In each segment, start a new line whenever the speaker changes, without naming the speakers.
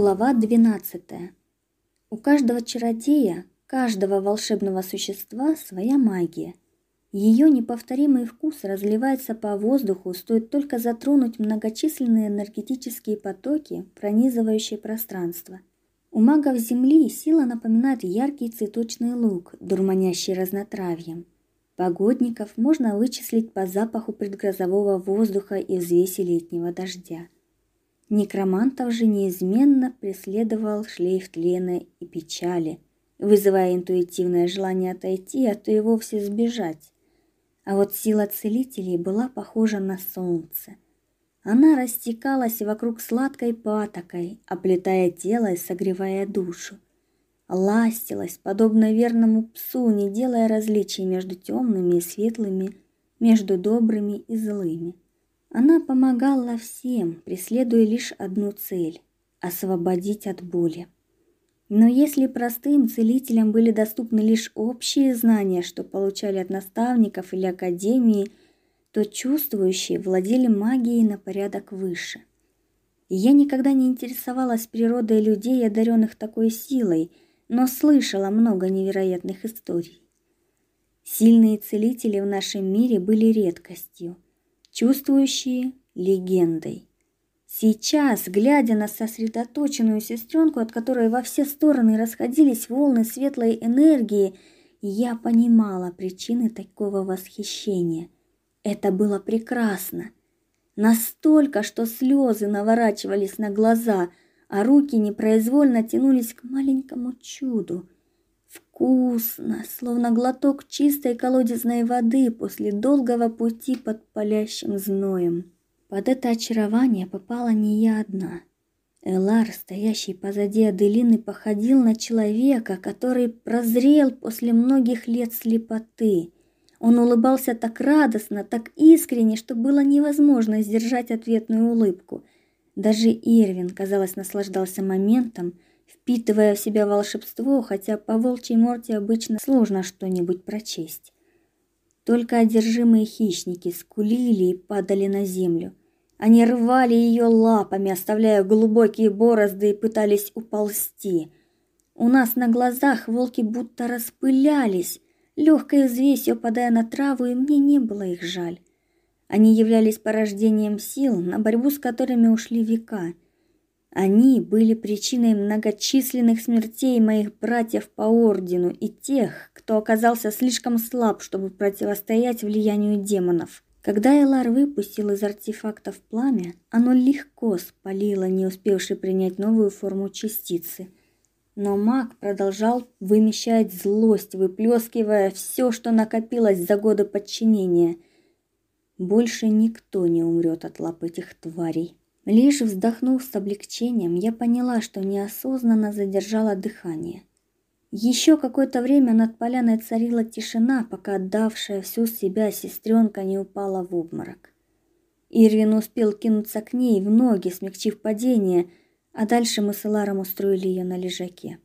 Глава 12. У каждого чародея, каждого волшебного существа своя магия. Ее неповторимый вкус разливается по воздуху, стоит только затронуть многочисленные энергетические потоки, пронизывающие пространство. У магов Земли сила напоминает яркий цветочный лук, дурманящий разнотравьем. Погодников можно вычислить по запаху предгрозового воздуха и взвеси летнего дождя. Некромантов же неизменно преследовал шлейф тлена и печали, вызывая интуитивное желание отойти, а то и вовсе сбежать. А вот сила целителей была похожа на солнце. Она растекалась вокруг сладкой патокой, оплетая тело и согревая душу. Ластилась, подобно верному псу, не делая различий между темными и светлыми, между добрыми и злыми. Она помогала всем, преследуя лишь одну цель освободить от боли. Но если простым целителям были доступны лишь общие знания, что получали от наставников или академии, то чувствующие владели магией на порядок выше. Я никогда не интересовалась природой людей, одаренных такой силой, но слышала много невероятных историй. Сильные целители в нашем мире были редкостью чувствующие легендой. Сейчас, глядя на сосредоточенную сестренку, от которой во все стороны расходились волны светлой энергии, я понимала причины такого восхищения. Это было прекрасно. Настолько, что слезы наворачивались на глаза, а руки непроизвольно тянулись к маленькому чуду – Вкусно, словно глоток чистой колодезной воды после долгого пути под палящим зноем. Под это очарование попала не я одна. Элар, стоящий позади Аделины, походил на человека, который прозрел после многих лет слепоты. Он улыбался так радостно, так искренне, что было невозможно сдержать ответную улыбку. Даже Ирвин, казалось, наслаждался моментом, впитывая в себя волшебство, хотя по волчьей морде обычно сложно что-нибудь прочесть. Только одержимые хищники скулили и падали на землю. Они рвали ее лапами, оставляя глубокие борозды и пытались уползти. У нас на глазах волки будто распылялись, легкой взвесью падая на траву, и мне не было их жаль. Они являлись порождением сил, на борьбу с которыми ушли века – они были причиной многочисленных смертей моих братьев по ордену и тех, кто оказался слишком слаб, чтобы противостоять влиянию демонов. Когда Элар выпустил из артефактов пламя, оно легко спалило не успевший принять новую форму частицы. Но маг продолжал вымещать злость, выплескивая все, что накопилось за годы подчинения. Больше никто не умрет от лап этих тварей. Лишь вздохнув с облегчением, я поняла, что неосознанно задержала дыхание. Еще какое-то время над поляной царила тишина, пока отдавшая всю себя сестренка не упала в обморок. Ирвин успел кинуться к ней в ноги, смягчив падение, а дальше мы с Эларом устроили ее на лежаке.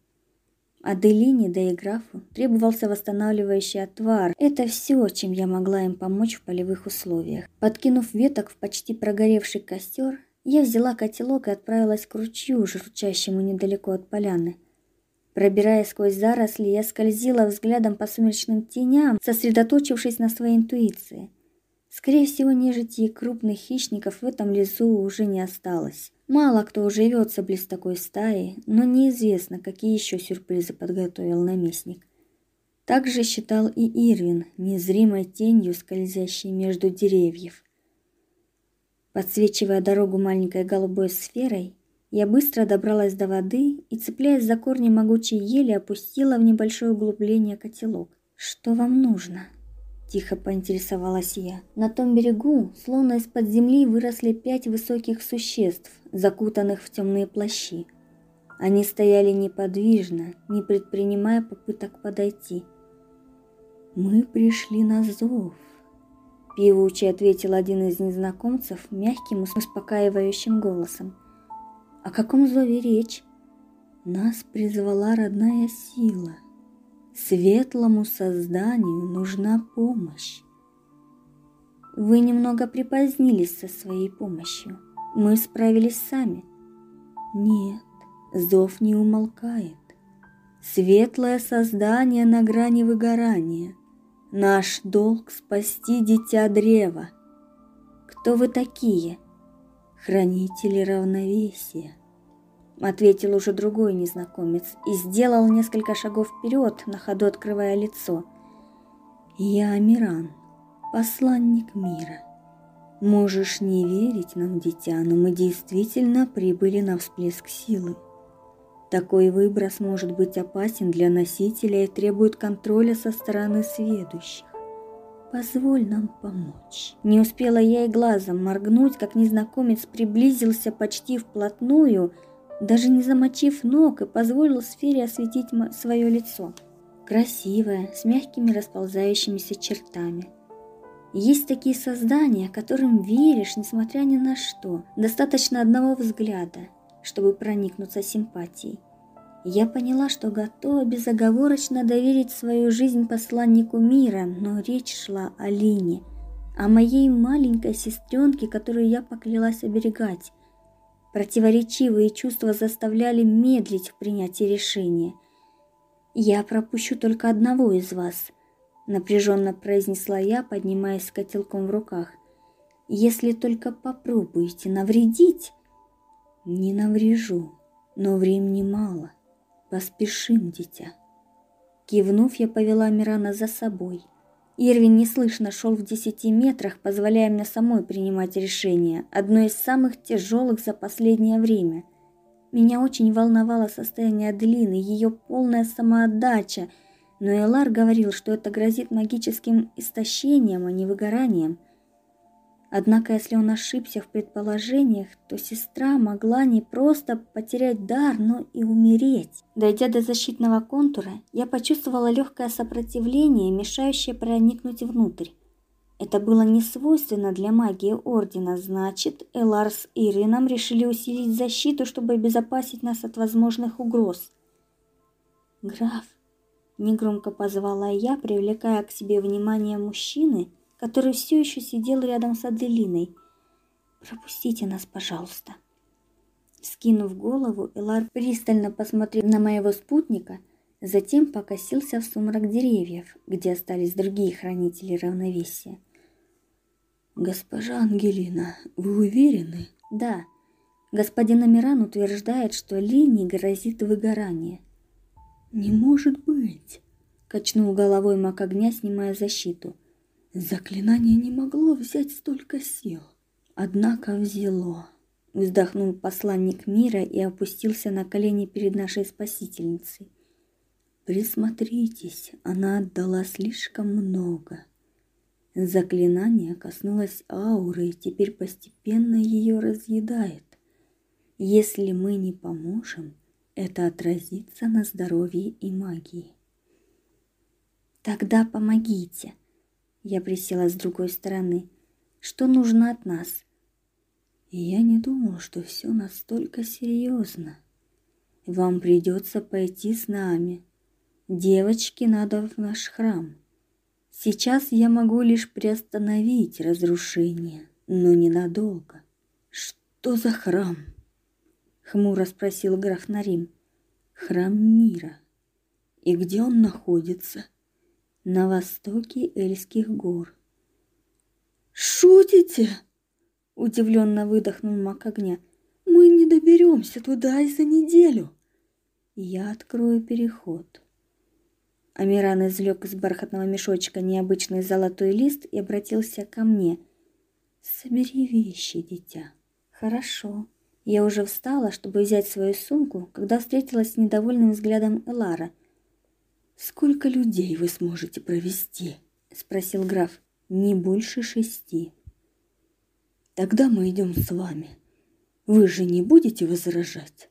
Аделине, да и графу требовался восстанавливающий отвар. Это все, чем я могла им помочь в полевых условиях. Подкинув веток в почти прогоревший костер, я взяла котелок и отправилась к ручью, журчащему недалеко от поляны. Пробираясь сквозь заросли, я скользила взглядом по сумеречным теням, сосредоточившись на своей интуиции. Скорее всего, нежити и крупных хищников в этом лесу уже не осталось. Мало кто уживется близ такой стаи, но неизвестно, какие еще сюрпризы подготовил наместник. Так же считал и Ирвин, незримой тенью, скользящей между деревьев. Подсвечивая дорогу маленькой голубой сферой, я быстро добралась до воды и, цепляясь за корни могучей ели, опустила в небольшое углубление котелок. «Что вам нужно?» – тихо поинтересовалась я. На том берегу, словно из-под земли, выросли пять высоких существ, закутанных в темные плащи. Они стояли неподвижно, не предпринимая попыток подойти. «Мы пришли на зов», Певуче ответил один из незнакомцев мягким, успокаивающим голосом. О каком зове речь? Нас призвала родная сила. Светлому созданию нужна помощь. Вы немного припозднились со своей помощью. Мы справились сами. Нет, Зов не умолкает. Светлое создание на грани выгорания. Наш долг спасти дитя древа. Кто вы такие? Хранители равновесия. Ответил уже другой незнакомец и сделал несколько шагов вперед, на ходу открывая лицо. Я Амиран, посланник мира. Можешь не верить нам, дитя, но мы действительно прибыли на всплеск силы. Такой выброс может быть опасен для носителя и требует контроля со стороны сведущих. Позволь нам помочь. Не успела я и глазом моргнуть, как незнакомец приблизился почти вплотную, даже не замочив ног и позволил сфере осветить свое лицо. Красивое, с мягкими расползающимися чертами. Есть такие создания, которым веришь, несмотря ни на что. Достаточно одного взгляда, чтобы проникнуться симпатией. Я поняла, что готова безоговорочно доверить свою жизнь посланнику мира, но речь шла о Лине, о моей маленькой сестренке, которую я поклялась оберегать. Противоречивые чувства заставляли медлить в принятии решения. «Я пропущу только одного из вас», — напряженно произнесла я, поднимаясь с котелком в руках. «Если только попробуете навредить...» Не наврежу, но времени мало. Поспешим, дитя. Кивнув, я повела Мирана за собой. Ирвин неслышно шел в десяти метрах, позволяя мне самой принимать решение, одно из самых тяжелых за последнее время. Меня очень волновало состояние Аделины, ее полная самоотдача, но Элар говорил, что это грозит магическим истощением, а не выгоранием – Однако, если он ошибся в предположениях, то сестра могла не просто потерять дар, но и умереть. Дойдя до защитного контура, я почувствовала легкое сопротивление, мешающее проникнуть внутрь. Это было не свойственно для магии Ордена, значит, Элар с Ирином решили усилить защиту, чтобы обезопасить нас от возможных угроз. «Граф», — негромко позвала я, привлекая к себе внимание мужчины, — который все еще сидел рядом с Аделиной. «Пропустите нас, пожалуйста». Скинув голову, Элар пристально посмотрел на моего спутника, затем покосился в сумрак деревьев, где остались другие хранители равновесия.
«Госпожа Ангелина, вы уверены?»
«Да. Господин Амиран утверждает, что Ли не грозит выгорание».
«Не может быть!»
— качнул головой маг огня, снимая защиту.
Заклинание не могло взять столько сил.
Однако взяло. Вздохнул посланник мира и опустился на колени перед нашей спасительницей.
Присмотритесь, она отдала слишком много. Заклинание коснулось ауры и теперь постепенно ее разъедает. Если мы не поможем, это отразится на здоровье и магии.
Тогда помогите, я присела с другой стороны. Что нужно от нас?
И я не думал, что все настолько серьезно. Вам придется пойти с нами. Девочке надо в наш храм. Сейчас я могу лишь приостановить разрушение, но ненадолго. Что за храм? Хмуро спросил граф Нарим. Храм мира. И где он находится? На востоке Эльских гор.
«Шутите?» – удивленно выдохнул маг огня. «Мы не доберемся туда и за неделю».
«Я открою переход».
Амиран извлек из бархатного мешочка необычный золотой лист и обратился ко мне.
«Собери вещи, дитя».
«Хорошо». Я уже встала, чтобы взять свою сумку, когда встретилась с недовольным взглядом Элара –
«Сколько людей вы сможете провести?» — спросил граф. «Не больше шести». «Тогда мы идем с вами. Вы же не будете возражать?»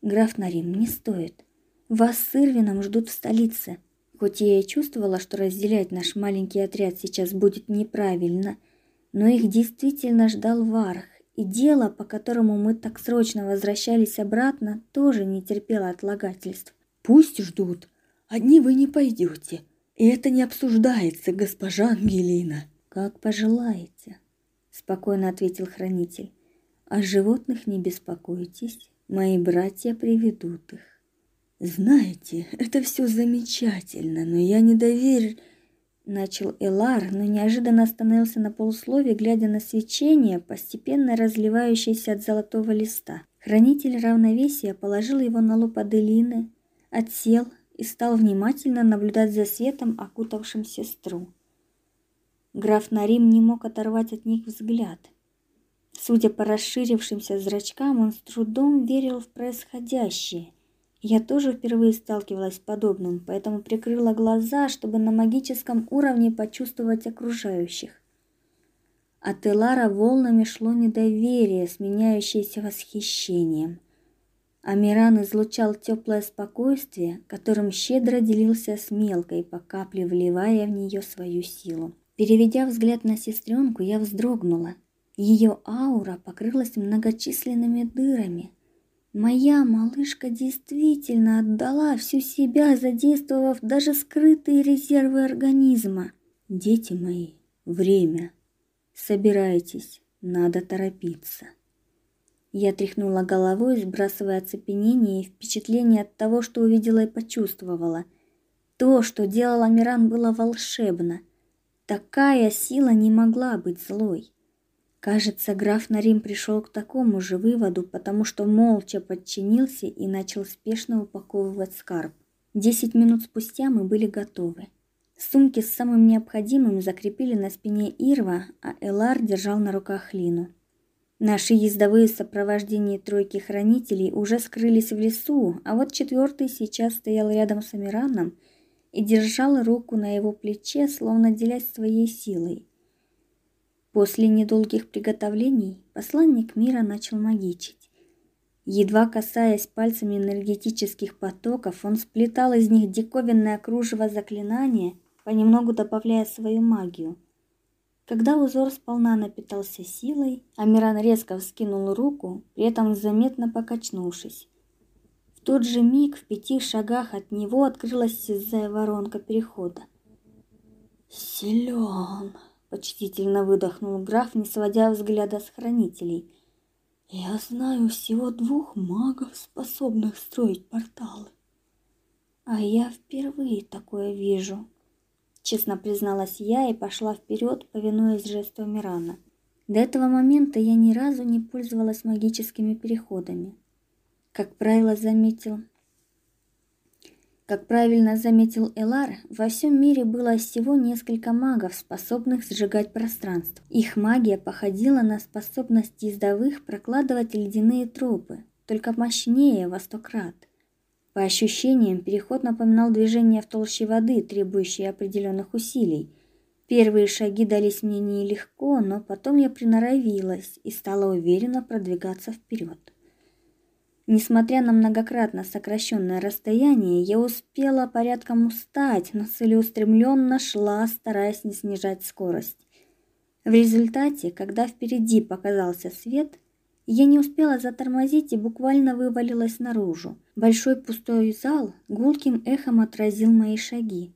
«Граф Нарим, не стоит. Вас с Ирвином ждут в столице. Хоть я и чувствовала, что разделять наш маленький отряд сейчас будет неправильно, но их действительно ждал Варх, и дело, по которому мы так срочно возвращались обратно, тоже не терпело отлагательств.
«Пусть ждут», Одни вы не пойдете, и это не обсуждается, госпожа Ангелина.
Как пожелаете, спокойно ответил хранитель. О животных не беспокойтесь,
Мои братья приведут их. Знаете, это все замечательно, но я не доверю начал Элар, но неожиданно остановился на полуслове, глядя на свечение, постепенно разливающееся от золотого листа. Хранитель равновесия положил его на лоб Аделины, отсел и стал внимательно наблюдать за светом, окутавшим сестру. Граф Нарим не мог оторвать от них взгляд. Судя по расширившимся зрачкам, он с трудом верил в происходящее – я тоже впервые сталкивалась с подобным, поэтому прикрыла глаза, чтобы на магическом уровне почувствовать окружающих. От Элара волнами шло недоверие, сменяющееся восхищением. Амиран излучал теплое спокойствие, которым щедро делился с мелкой, по капле вливая в нее свою силу. Переведя взгляд на сестренку, я вздрогнула. Ее аура покрылась многочисленными дырами – Моя малышка действительно отдала всю себя, задействовав даже скрытые резервы организма. Дети мои, время. Собирайтесь, надо торопиться. Я тряхнула головой, сбрасывая оцепенение и впечатление от того, что увидела и почувствовала. То, что делала Миран, было волшебно. Такая сила не могла быть злой. Кажется, граф Нарим пришел к такому же выводу, потому что молча подчинился и начал спешно упаковывать скарб. Десять минут спустя мы были готовы. Сумки с самым необходимым закрепили на спине Ирва, а Элар держал на руках Лину. Наши ездовые сопровождения тройки хранителей уже скрылись в лесу, а вот четвертый сейчас стоял рядом с Амираном и держал руку на его плече, словно делясь своей силой. После недолгих приготовлений посланник мира начал магичить. Едва касаясь пальцами энергетических потоков, он сплетал из них диковинное кружево заклинания, понемногу добавляя свою магию. Когда узор сполна напитался силой, Амиран резко вскинул руку, при этом заметно покачнувшись. В тот же миг в пяти шагах от него открылась сизая воронка перехода. «Силен!» Почтительно выдохнул граф, не сводя взгляда с хранителей. Я знаю всего двух магов, способных строить порталы. А я впервые такое вижу. Честно призналась я и пошла вперед, повинуясь жесту Мирана. До этого момента я ни разу не пользовалась магическими переходами. Как правило, заметил как правильно заметил Элар, во всем мире было всего несколько магов, способных сжигать пространство. Их магия походила на способность ездовых прокладывать ледяные тропы, только мощнее во сто крат. По ощущениям, переход напоминал движение в толще воды, требующее определенных усилий. Первые шаги дались мне нелегко, но потом я приноровилась и стала уверенно продвигаться вперед. Несмотря на многократно сокращенное расстояние, я успела порядком устать, но целеустремленно шла, стараясь не снижать скорость. В результате, когда впереди показался свет, я не успела затормозить и буквально вывалилась наружу. Большой пустой зал гулким эхом отразил мои шаги.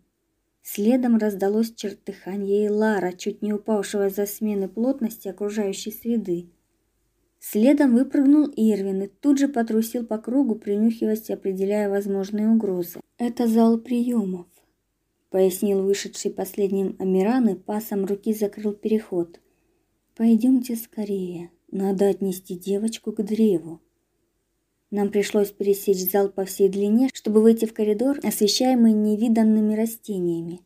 Следом раздалось чертыханье Лара, чуть не упавшего за смены плотности окружающей среды. Следом выпрыгнул Ирвин и тут же потрусил по кругу, принюхиваясь определяя возможные угрозы. «Это зал приемов», — пояснил вышедший последним Амиран и пасом руки закрыл переход. «Пойдемте скорее, надо отнести девочку к древу». Нам пришлось пересечь зал по всей длине, чтобы выйти в коридор, освещаемый невиданными растениями.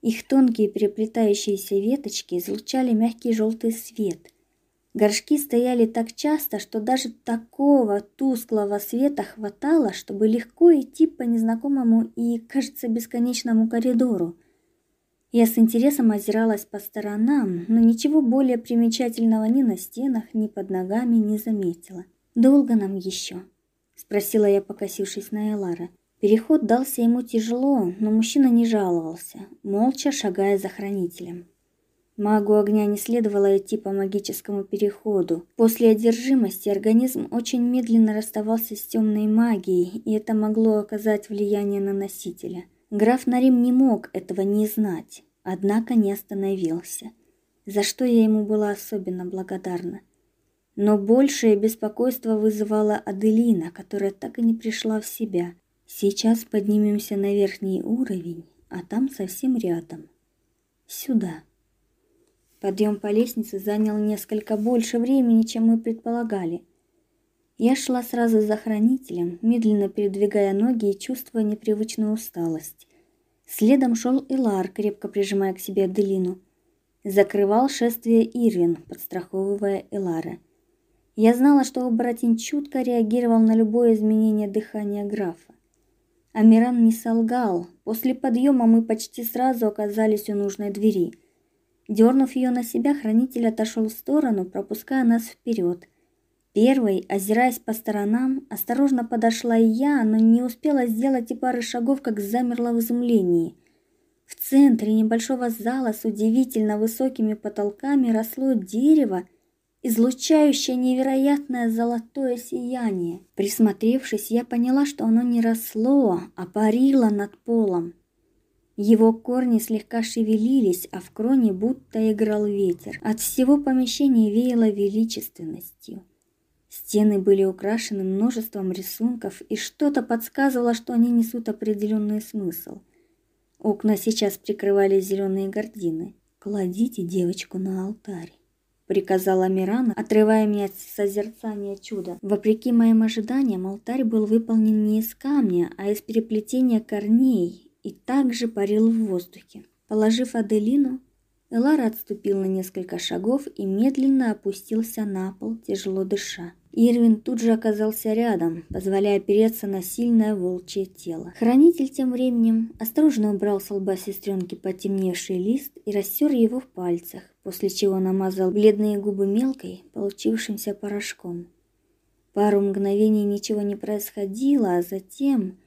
Их тонкие переплетающиеся веточки излучали мягкий желтый свет, Горшки стояли так часто, что даже такого тусклого света хватало, чтобы легко идти по незнакомому и, кажется, бесконечному коридору. Я с интересом озиралась по сторонам, но ничего более примечательного ни на стенах, ни под ногами не заметила. «Долго нам еще?» – спросила я, покосившись на Элара. Переход дался ему тяжело, но мужчина не жаловался, молча шагая за хранителем. Магу огня не следовало идти по магическому переходу. После одержимости организм очень медленно расставался с темной магией, и это могло оказать влияние на носителя. Граф Нарим не мог этого не знать, однако не остановился, за что я ему была особенно благодарна.
Но большее беспокойство вызывала Аделина, которая так и не пришла в себя. Сейчас поднимемся на верхний уровень, а там совсем рядом. Сюда. Подъем по лестнице занял несколько больше времени, чем мы предполагали. Я шла сразу за хранителем, медленно передвигая ноги и чувствуя непривычную усталость. Следом шел Илар, крепко прижимая к себе Аделину. Закрывал шествие Ирвин, подстраховывая Элара. Я знала, что оборотень чутко реагировал на любое изменение дыхания графа. Амиран не солгал. После подъема мы почти сразу оказались у нужной двери. Дернув ее на себя, хранитель отошел в сторону, пропуская нас вперед. Первой, озираясь по сторонам, осторожно подошла я, но не успела сделать и пары шагов, как замерла в изумлении. В центре небольшого зала с удивительно высокими потолками росло дерево, излучающее невероятное золотое сияние. Присмотревшись, я поняла, что оно не росло, а парило над полом. Его корни слегка шевелились, а в кроне будто играл ветер. От всего помещения веяло величественностью. Стены были украшены множеством рисунков, и что-то подсказывало, что они несут определенный смысл. Окна сейчас прикрывали зеленые гардины. Кладите девочку на алтарь приказала Мирана, отрывая меня от созерцания чуда. Вопреки моим ожиданиям, алтарь был выполнен не из камня, а из переплетения корней и также парил в воздухе. Положив Аделину, Элара отступил на несколько шагов и медленно опустился на пол, тяжело дыша. Ирвин тут же оказался рядом, позволяя опереться на сильное волчье тело. Хранитель тем временем осторожно убрал с лба сестренки потемневший лист и растер его в пальцах, после чего намазал бледные губы мелкой, получившимся порошком. Пару мгновений ничего не происходило, а затем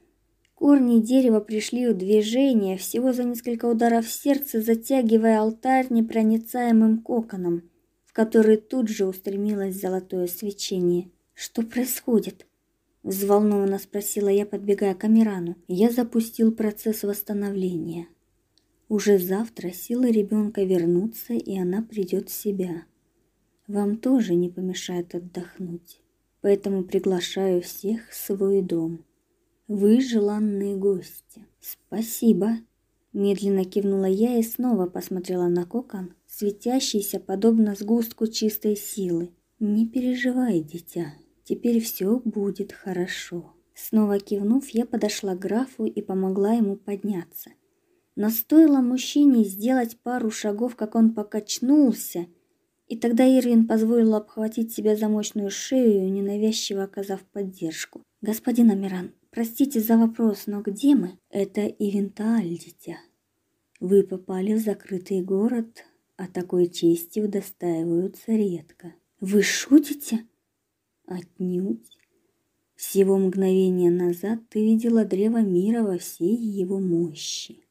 корни дерева пришли в движение всего за несколько ударов сердца, затягивая алтарь непроницаемым коконом – который тут же устремилось золотое свечение. Что происходит? взволнованно спросила я, подбегая к Амирану. Я запустил процесс восстановления. Уже завтра силы ребенка вернутся, и она придет в себя. Вам тоже не помешает отдохнуть. Поэтому приглашаю всех в свой дом. Вы желанные гости. Спасибо, медленно кивнула я и снова посмотрела на кокон, светящийся подобно сгустку чистой силы. Не переживай, дитя, теперь все будет хорошо. Снова кивнув, я подошла к графу и помогла ему подняться. Но стоило мужчине сделать пару шагов, как он покачнулся, и тогда Ирвин позволил обхватить себя за мощную шею, ненавязчиво оказав поддержку. Господин Амиран, простите за вопрос, но где мы? Это Ивенталь, дитя. Вы попали в закрытый город, а такой чести удостаиваются редко. Вы шутите? Отнюдь. Всего мгновение назад ты видела древо мира во всей его мощи.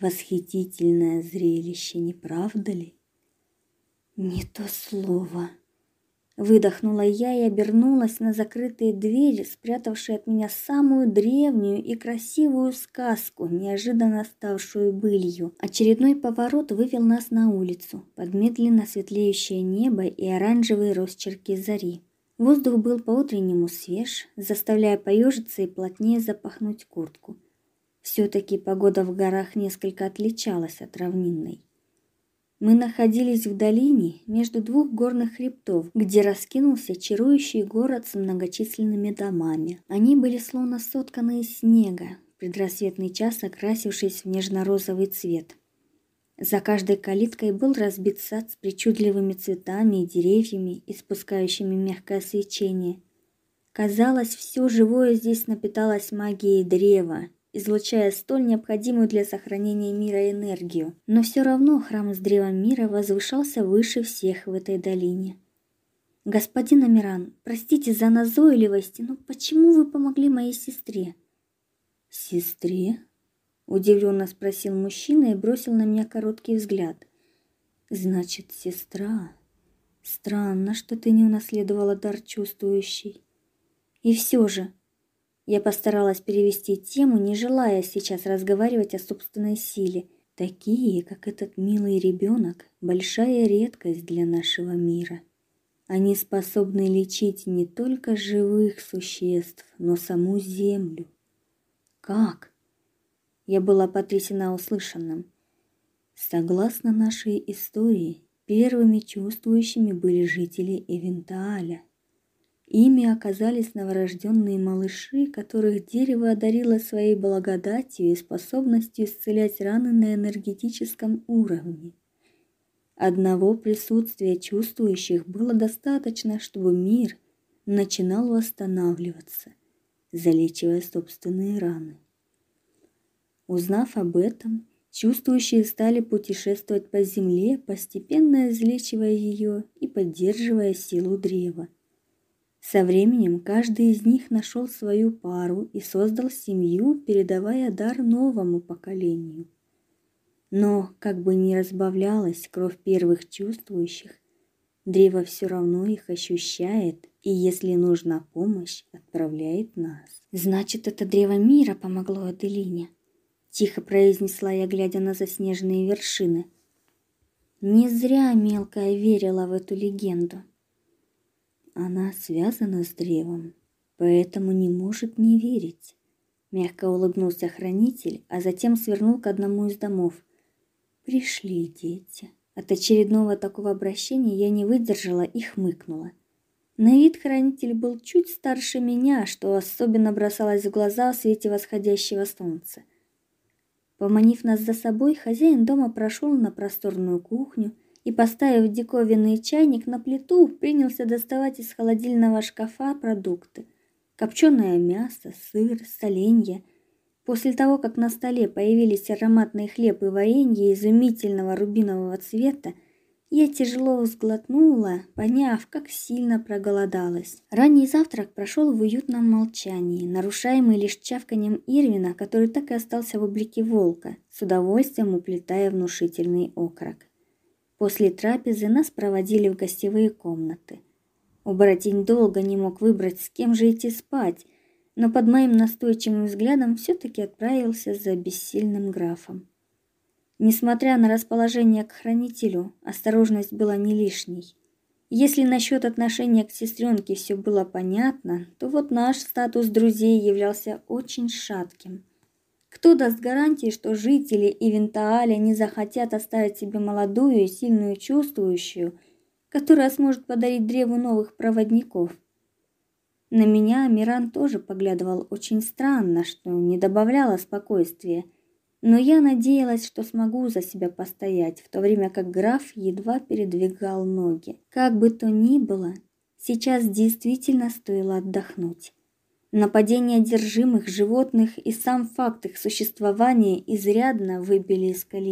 Восхитительное зрелище, не правда ли? Не то слово. Выдохнула я и обернулась на закрытые двери, спрятавшие от меня самую древнюю и красивую сказку, неожиданно ставшую былью. Очередной поворот вывел нас на улицу, под медленно светлеющее небо и оранжевые росчерки зари. Воздух был по-утреннему свеж, заставляя поежиться и плотнее запахнуть куртку. все таки погода в горах несколько отличалась от равнинной. Мы находились в долине между двух горных хребтов, где раскинулся чарующий город с многочисленными домами. Они были словно сотканы из снега, предрассветный час окрасившись в нежно-розовый цвет. За каждой калиткой был разбит сад с причудливыми цветами и деревьями, испускающими мягкое свечение. Казалось, все живое здесь напиталось магией древа, излучая столь необходимую для сохранения мира энергию. Но все равно храм с древом мира возвышался выше всех в этой долине. Господин Амиран, простите за назойливость, но почему вы помогли моей сестре? Сестре? удивленно спросил мужчина и бросил на меня короткий взгляд. Значит, сестра. Странно, что ты не унаследовала дар чувствующий. И все же, я постаралась перевести тему, не желая сейчас разговаривать о собственной силе. Такие, как этот милый ребенок, большая редкость для нашего мира.
Они способны лечить не только живых существ, но саму землю.
Как? Я была потрясена услышанным.
Согласно нашей истории, первыми чувствующими были жители Эвентааля. Ими оказались новорожденные малыши, которых дерево одарило своей благодатью и способностью исцелять раны на энергетическом уровне. Одного присутствия чувствующих было достаточно, чтобы мир начинал восстанавливаться, залечивая собственные раны. Узнав об этом, чувствующие стали путешествовать по земле, постепенно излечивая ее и поддерживая силу древа. Со временем каждый из них нашел свою пару и создал семью, передавая дар новому поколению. Но, как бы ни разбавлялась кровь первых чувствующих, древо все равно их ощущает и, если нужна помощь, отправляет нас.
Значит, это древо мира помогло Аделине, тихо произнесла я, глядя на заснеженные вершины. Не зря мелкая верила в эту легенду.
Она связана с древом, поэтому не может не верить. Мягко улыбнулся хранитель, а затем свернул к одному из домов. Пришли дети. От очередного такого обращения я не выдержала и хмыкнула. На вид хранитель был чуть старше меня, что особенно бросалось в глаза в свете восходящего солнца. Поманив нас за собой, хозяин дома прошел на просторную кухню и, поставив диковинный чайник на плиту, принялся доставать из холодильного шкафа продукты: копченое мясо, сыр, соленья. После того, как на столе появились ароматный хлеб и варенье изумительного рубинового цвета, я тяжело сглотнула, поняв, как сильно проголодалась. Ранний завтрак прошел в уютном молчании, нарушаемый лишь чавканием Ирвина, который так и остался в облике волка, с удовольствием уплетая внушительный окорок. После трапезы нас проводили в гостевые комнаты. Оборотень долго не мог выбрать, с кем же идти спать, но под моим настойчивым взглядом все таки отправился за бессильным графом. Несмотря на расположение к хранителю, осторожность была не лишней. Если насчет отношения к сестренке все было понятно, то вот наш статус друзей являлся очень шатким. Кто даст гарантии, что жители Ивентааля не захотят оставить себе молодую и сильную чувствующую, которая сможет подарить древу новых проводников? На меня Миран тоже поглядывал очень странно, что не добавляло спокойствия. Но я надеялась, что смогу за себя постоять, в то время как граф едва передвигал ноги. Как бы то ни было, сейчас действительно стоило отдохнуть. Нападение одержимых животных и сам факт их существования изрядно выбили из колеи.